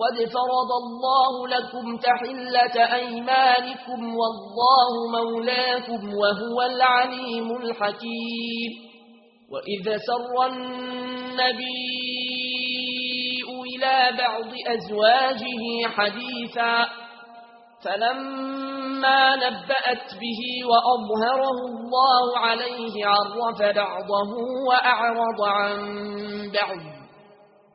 قد فرض الله لكم تحلة أيمانكم والله مولاكم وهو العليم الحكيم. وإذا سر النبي إلى بعض أزواجه حديثا فلما نبأت به وأظهره الله عليه عرف بعضه وأعرض عن بعض.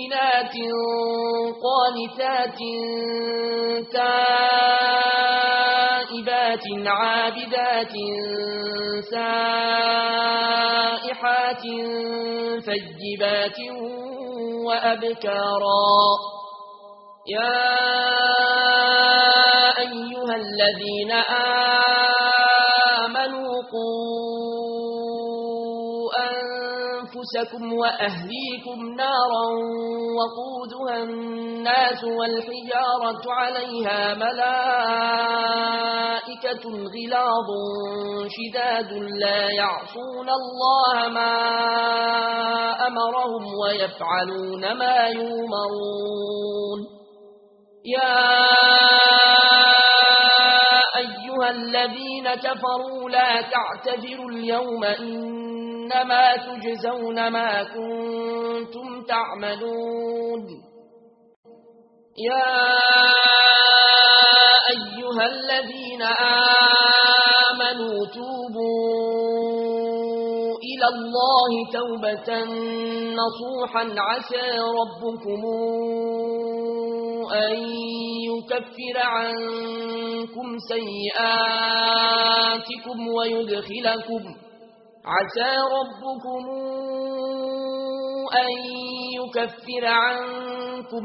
مؤمنات قانتات تائبات عابدات سائحات فجبات وأبكارا. يا أيها الذين آمنوا أنفسكم وأهليكم نارا وقودها الناس والحجارة عليها ملائكة غلاظ شداد لا يعصون الله ما أمرهم ويفعلون ما يومرون يا أيها الذين كفروا لا تعتذروا اليوم إن إنما تجزون ما كنتم تعملون. يا أيها الذين آمنوا توبوا إلى الله توبة نصوحا عسى ربكم أن يكفر عنكم سيئاتكم ويدخلكم عسى ربكم أن يكفر عنكم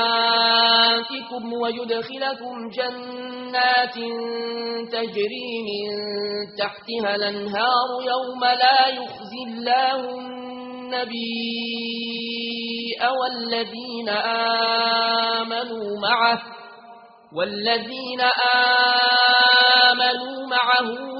سيئاتكم ويدخلكم جنات تجري من تحتها الأنهار يوم لا يخزي الله النبي والذين آمنوا معه والذين آمنوا معه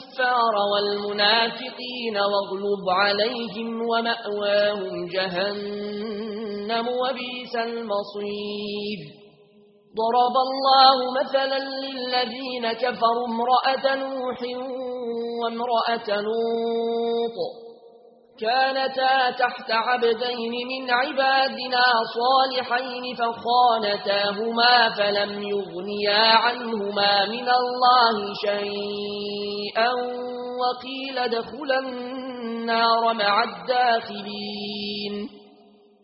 الكفار والمنافقين واغلب عليهم ومأواهم جهنم وبيس المصير. ضرب الله مثلا للذين كفروا امرأة نوح وامرأة نوط كانتا تحت عبدين من عبادنا صالحين فخانتاهما فلم يغنيا عنهما من الله شيئا وقيل دخل النار مع الداخلين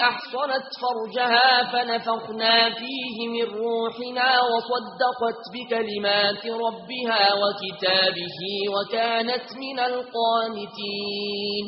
أحصنت فرجها فنفقنا فيه من روحنا وصدقت بكلمات ربها وكتابه وكانت من القانتين.